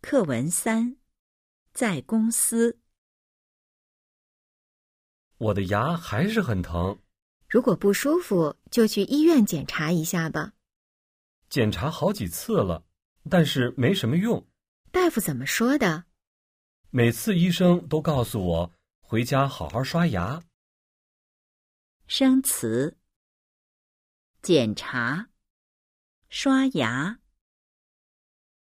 课文三在公司。我的牙还是很疼。如果不舒服就去医院检查一下吧。检查好几次了但是没什么用。大夫怎么说的？每次医生都告诉我回家好好刷牙。生词检查刷牙